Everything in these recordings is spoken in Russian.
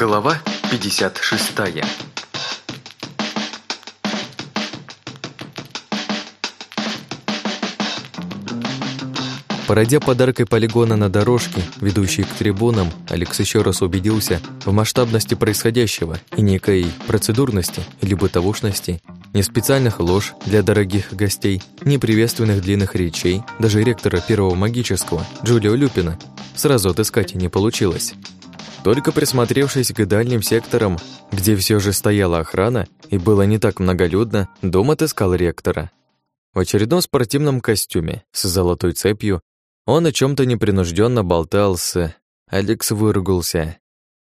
Глава 56 Пройдя подаркой полигона на дорожке, ведущей к трибунам, Алекс еще раз убедился в масштабности происходящего и некой процедурности или бытовушности, ни специальных лож для дорогих гостей, ни приветственных длинных речей, даже ректора первого магического, Джулио Люпина, сразу отыскать не получилось. Только присмотревшись к дальним секторам, где все же стояла охрана и было не так многолюдно, дом отыскал ректора. В очередном спортивном костюме с золотой цепью он о чем то непринужденно болтался. Алекс выругался.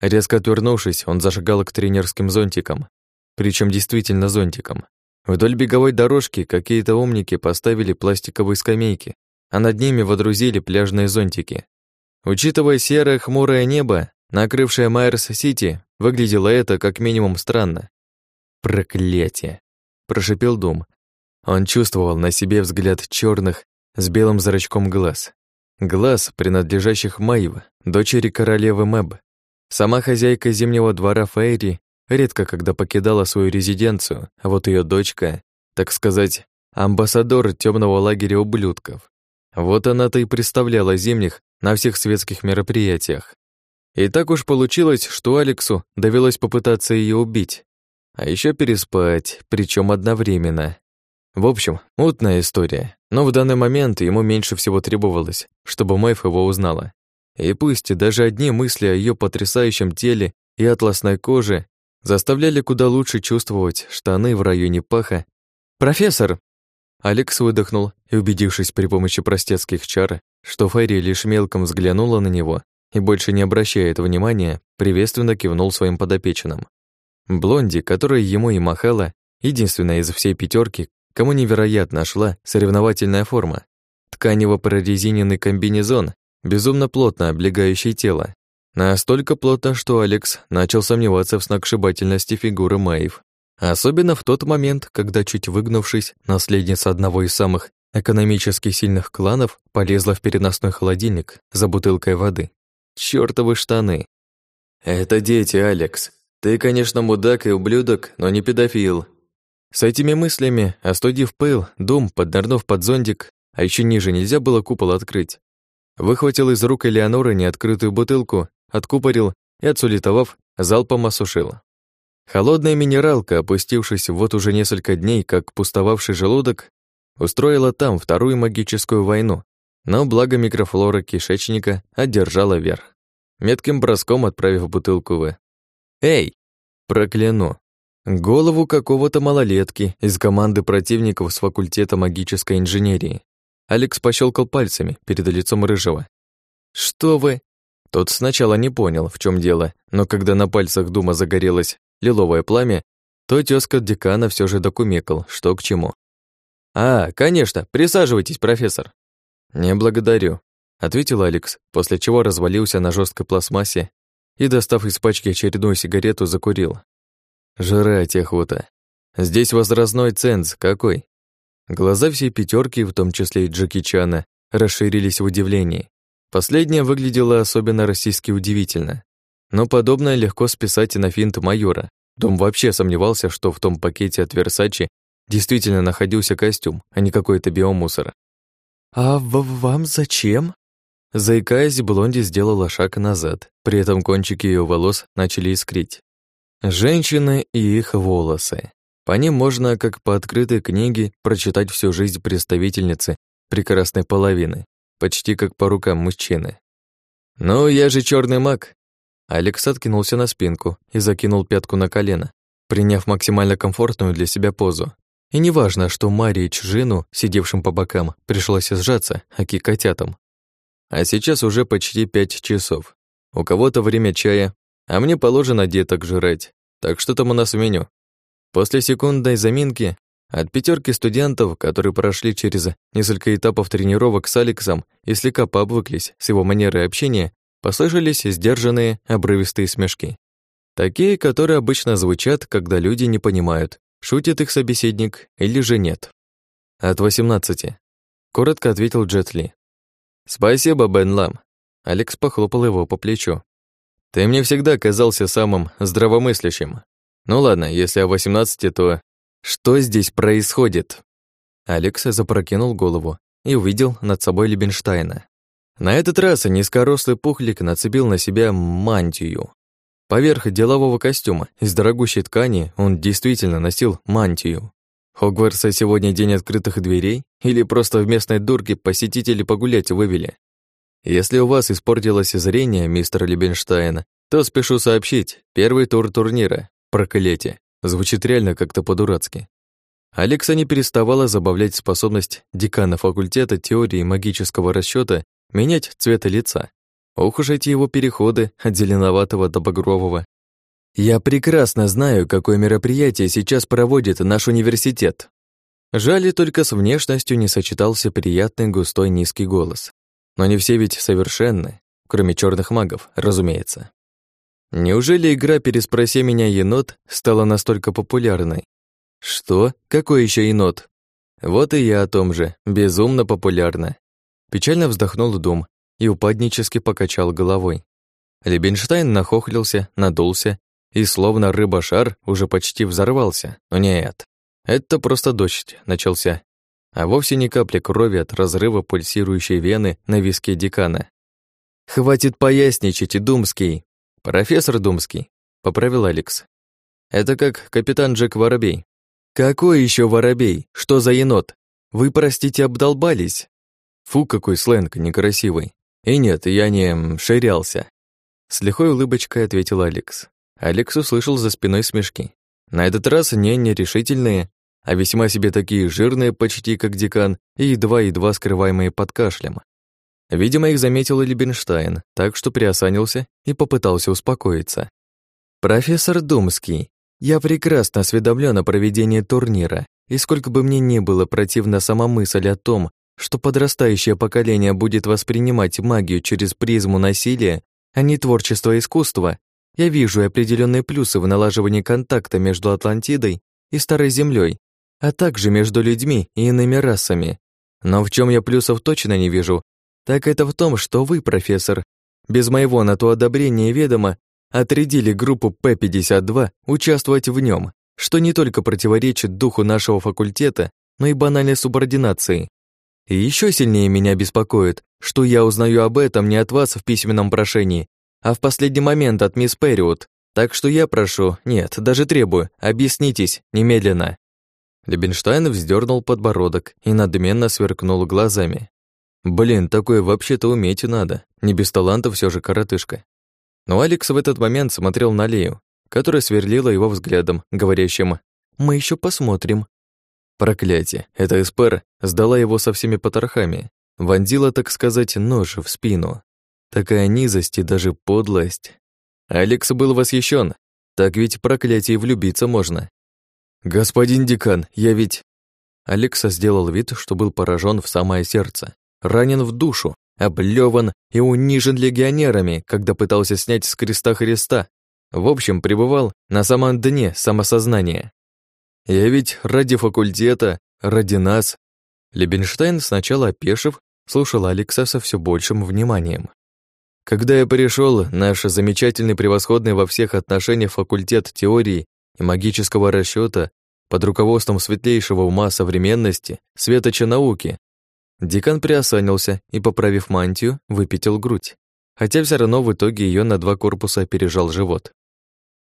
Резко отвернувшись, он зашагал к тренерским зонтикам. Причем действительно зонтиком. Вдоль беговой дорожки какие-то умники поставили пластиковые скамейки, а над ними водрузили пляжные зонтики. Учитывая серое хмурое небо, накрывшее Майерс-Сити, выглядело это как минимум странно. «Проклятие!» – прошипел Дум. Он чувствовал на себе взгляд черных с белым зрачком глаз. Глаз, принадлежащих Маева, дочери королевы Мэб. Сама хозяйка зимнего двора Фейри редко когда покидала свою резиденцию, а вот ее дочка, так сказать, амбассадор темного лагеря ублюдков. Вот она-то и представляла зимних на всех светских мероприятиях. И так уж получилось, что Алексу довелось попытаться ее убить, а еще переспать, причем одновременно. В общем, мутная история, но в данный момент ему меньше всего требовалось, чтобы Мэйв его узнала. И пусть даже одни мысли о ее потрясающем теле и атласной коже заставляли куда лучше чувствовать штаны в районе паха. «Профессор!» Алекс выдохнул и, убедившись при помощи простецких чар, что Фэри лишь мелком взглянула на него и больше не обращает внимания, приветственно кивнул своим подопечным. Блонди, которая ему и махала, единственная из всей пятерки, Кому невероятно шла соревновательная форма. Тканево-прорезиненный комбинезон, безумно плотно облегающий тело. Настолько плотно, что Алекс начал сомневаться в сногсшибательности фигуры Маев. Особенно в тот момент, когда, чуть выгнувшись, наследница одного из самых экономически сильных кланов полезла в переносной холодильник за бутылкой воды. Чёртовы штаны. «Это дети, Алекс. Ты, конечно, мудак и ублюдок, но не педофил», с этими мыслями, остудив пыл, дом, поднырнув под зонтик, а еще ниже нельзя было купол открыть, выхватил из рук Элеоноры неоткрытую бутылку, откупорил и, отсулитовав, залпом осушил. Холодная минералка, опустившись вот уже несколько дней, как пустовавший желудок, устроила там вторую магическую войну, но благо микрофлора кишечника одержала верх, метким броском отправив бутылку в... «Эй! Прокляну! Голову какого-то малолетки из команды противников с факультета магической инженерии. Алекс пощелкал пальцами перед лицом Рыжего. «Что вы?» Тот сначала не понял, в чем дело, но когда на пальцах Дума загорелось лиловое пламя, то тёзка декана все же докумекал, что к чему. «А, конечно, присаживайтесь, профессор». «Не благодарю», — ответил Алекс, после чего развалился на жесткой пластмассе и, достав из пачки очередную сигарету, закурил. Жрать охота. Здесь возрастной ценз какой? Глаза всей пятерки, в том числе и Джеки Чана, расширились в удивлении. Последнее выглядело особенно российски удивительно. Но подобное легко списать и на финт майора. Дом вообще сомневался, что в том пакете от Версачи действительно находился костюм, а не какой-то биомусор. «А вам зачем?» Заикаясь, Блонди сделала шаг назад, при этом кончики ее волос начали искрить. Женщины и их волосы. По ним можно, как по открытой книге, прочитать всю жизнь представительницы прекрасной половины, почти как по рукам мужчины. «Ну, я же черный маг!» Алекс откинулся на спинку и закинул пятку на колено, приняв максимально комфортную для себя позу. И неважно, что Марии Чжину, сидевшим по бокам, пришлось сжаться, аки котятам. А сейчас уже почти пять часов. У кого-то время чая, а мне положено деток жрать. Так что там у нас в меню? После секундной заминки от пятерки студентов, которые прошли через несколько этапов тренировок с Алексом и слегка пообвыклись с его манерой общения, послышались сдержанные, обрывистые смешки. Такие, которые обычно звучат, когда люди не понимают, шутит их собеседник или же нет. От 18. Коротко ответил Джетли. «Спасибо, Бен Лам». Алекс похлопал его по плечу. Ты мне всегда казался самым здравомыслящим. Ну ладно, если о 18, то что здесь происходит? Алекс запрокинул голову и увидел над собой Лебенштейна. На этот раз низкорослый пухлик нацепил на себя мантию. Поверх делового костюма из дорогущей ткани он действительно носил мантию. Хогвартса сегодня день открытых дверей или просто в местной дурке посетители погулять вывели? Если у вас испортилось зрение, мистер Лебенштайн, то спешу сообщить, первый тур турнира, проклятие, звучит реально как-то по-дурацки. Алекса не переставала забавлять способность декана факультета теории магического расчета менять цвет лица. Ох уж эти его переходы от зеленоватого до багрового. Я прекрасно знаю, какое мероприятие сейчас проводит наш университет. Жаль, только с внешностью не сочетался приятный густой низкий голос. Но не все ведь совершенны, кроме черных магов, разумеется. Неужели игра «Переспроси меня, енот» стала настолько популярной? Что? Какой еще енот? Вот и я о том же, безумно популярна. Печально вздохнул Дум и упаднически покачал головой. Лебенштайн нахохлился, надулся и, словно рыба-шар, уже почти взорвался. Но нет, это просто дождь начался, а вовсе не капли крови от разрыва пульсирующей вены на виске декана. «Хватит поясничать, Думский!» «Профессор Думский», — поправил Алекс. «Это как капитан Джек Воробей». «Какой еще Воробей? Что за енот? Вы, простите, обдолбались?» Фу, какой сленг некрасивый. И нет, я не ширялся. С лихой улыбочкой ответил Алекс. Алекс услышал за спиной смешки. На этот раз не нерешительные, а весьма себе такие жирные, почти как декан, и едва-едва скрываемые под кашлем. Видимо, их заметил и Либенштайн, так что приосанился и попытался успокоиться. «Профессор Думский, я прекрасно осведомлен о проведении турнира, и сколько бы мне ни было противна сама мысль о том, что подрастающее поколение будет воспринимать магию через призму насилия, а не творчество и искусства, я вижу определенные плюсы в налаживании контакта между Атлантидой и Старой Землей, а также между людьми и иными расами. Но в чем я плюсов точно не вижу, так это в том, что вы, профессор, без моего на то одобрения ведома, отрядили группу П-52 участвовать в нем, что не только противоречит духу нашего факультета, но и банальной субординации. И еще сильнее меня беспокоит, что я узнаю об этом не от вас в письменном прошении, а в последний момент от мисс Перриот. Так что я прошу, нет, даже требую, объяснитесь немедленно». Лебенштайн вздернул подбородок и надменно сверкнул глазами. «Блин, такое вообще-то уметь надо, не без таланта все же коротышка». Но Алекс в этот момент смотрел на Лею, которая сверлила его взглядом, говорящим «Мы еще посмотрим». Проклятие, эта эспер сдала его со всеми потрохами, вонзила, так сказать, нож в спину. Такая низость и даже подлость. Алекс был восхищен. Так ведь проклятие влюбиться можно. «Господин декан, я ведь...» Алекса сделал вид, что был поражен в самое сердце, ранен в душу, облеван и унижен легионерами, когда пытался снять с креста Христа. В общем, пребывал на самом дне самосознания. Я ведь ради факультета, ради нас. Лебенштейн, сначала опешив, слушал Алекса со все большим вниманием. Когда я пришел, наш замечательный, превосходный во всех отношениях факультет теории и магического расчета под руководством светлейшего ума современности, светоча науки, декан приосанился и, поправив мантию, выпятил грудь, хотя все равно в итоге ее на два корпуса опережал живот.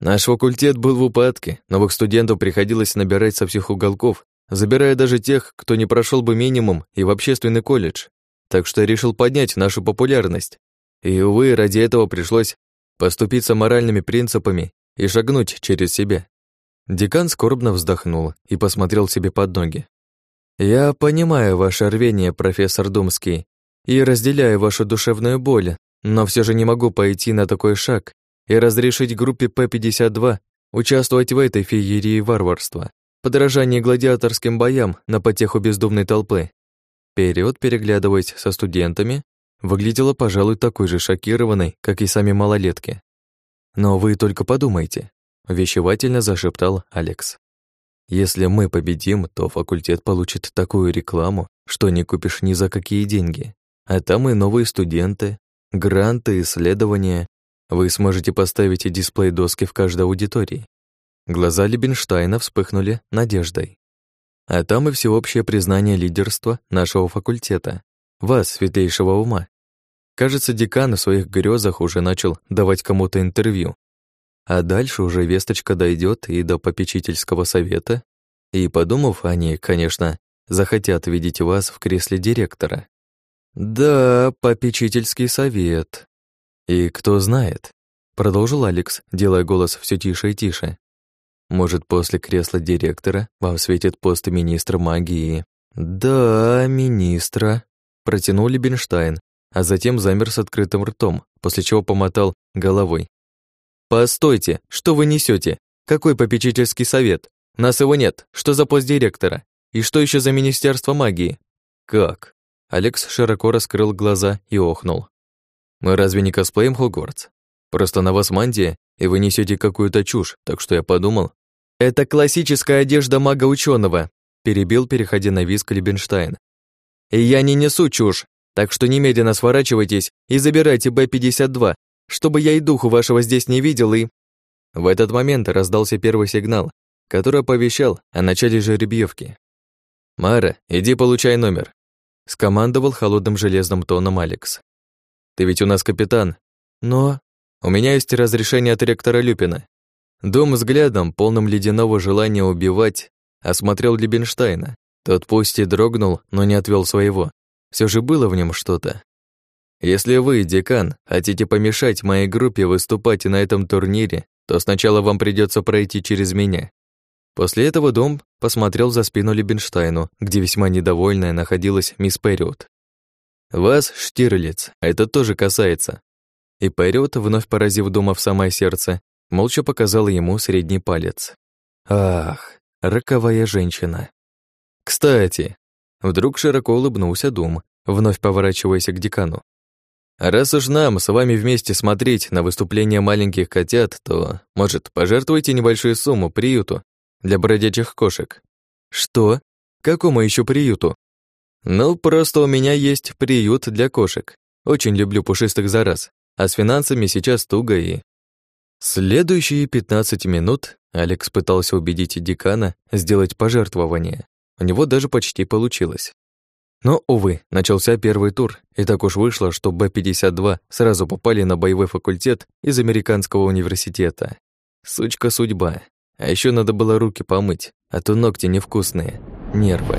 Наш факультет был в упадке, новых студентов приходилось набирать со всех уголков, забирая даже тех, кто не прошел бы минимум и в общественный колледж. Так что я решил поднять нашу популярность. И, увы, ради этого пришлось поступиться моральными принципами и шагнуть через себя. Декан скорбно вздохнул и посмотрел себе под ноги. «Я понимаю ваше рвение, профессор Думский, и разделяю вашу душевную боль, но все же не могу пойти на такой шаг и разрешить группе П-52 участвовать в этой феерии варварства, подражании гладиаторским боям на потеху бездумной толпы. Период, переглядываясь со студентами, выглядела, пожалуй, такой же шокированной, как и сами малолетки. «Но вы только подумайте», — вещевательно зашептал Алекс. «Если мы победим, то факультет получит такую рекламу, что не купишь ни за какие деньги. А там и новые студенты, гранты, исследования, Вы сможете поставить дисплей доски в каждой аудитории. Глаза Лебенштейна вспыхнули надеждой. А там и всеобщее признание лидерства нашего факультета. Вас, светлейшего ума. Кажется, декан в своих грезах уже начал давать кому-то интервью. А дальше уже весточка дойдет и до попечительского совета. И, подумав, они, конечно, захотят видеть вас в кресле директора. Да, попечительский совет. И кто знает, продолжил Алекс, делая голос все тише и тише. Может, после кресла директора вам светит пост министра магии? Да, министра, протянул Либенштайн, а затем замер с открытым ртом, после чего помотал головой. Постойте, что вы несете? Какой попечительский совет? Нас его нет. Что за пост директора? И что еще за министерство магии? Как? Алекс широко раскрыл глаза и охнул. Мы разве не косплеем Хогвартс? Просто на вас мантия, и вы несете какую-то чушь, так что я подумал, «Это классическая одежда мага ученого, перебил, переходя на виск Лебенштайн. «И я не несу чушь, так что немедленно сворачивайтесь и забирайте Б-52, чтобы я и духу вашего здесь не видел и...» В этот момент раздался первый сигнал, который оповещал о начале жеребьевки. «Мара, иди получай номер», — скомандовал холодным железным тоном Алекс. «Ты ведь у нас капитан, но...» «У меня есть разрешение от ректора Люпина. Дом взглядом, полным ледяного желания убивать, осмотрел Лебенштейна. Тот пусть и дрогнул, но не отвел своего. Все же было в нем что-то. Если вы, декан, хотите помешать моей группе выступать на этом турнире, то сначала вам придется пройти через меня. После этого дом посмотрел за спину Лебенштейну, где весьма недовольная находилась мисс Перриот. «Вас, Штирлиц, это тоже касается». И Перриот, вновь поразив дома в самое сердце, молча показала ему средний палец. Ах, роковая женщина. Кстати, вдруг широко улыбнулся Дум, вновь поворачиваясь к декану. Раз уж нам с вами вместе смотреть на выступления маленьких котят, то, может, пожертвуйте небольшую сумму приюту для бродячих кошек. Что? Какому еще приюту? Ну, просто у меня есть приют для кошек. Очень люблю пушистых зараз, а с финансами сейчас туго и Следующие 15 минут Алекс пытался убедить декана сделать пожертвование. У него даже почти получилось. Но, увы, начался первый тур, и так уж вышло, что Б-52 сразу попали на боевой факультет из американского университета. Сучка судьба. А еще надо было руки помыть, а то ногти невкусные. Нервы.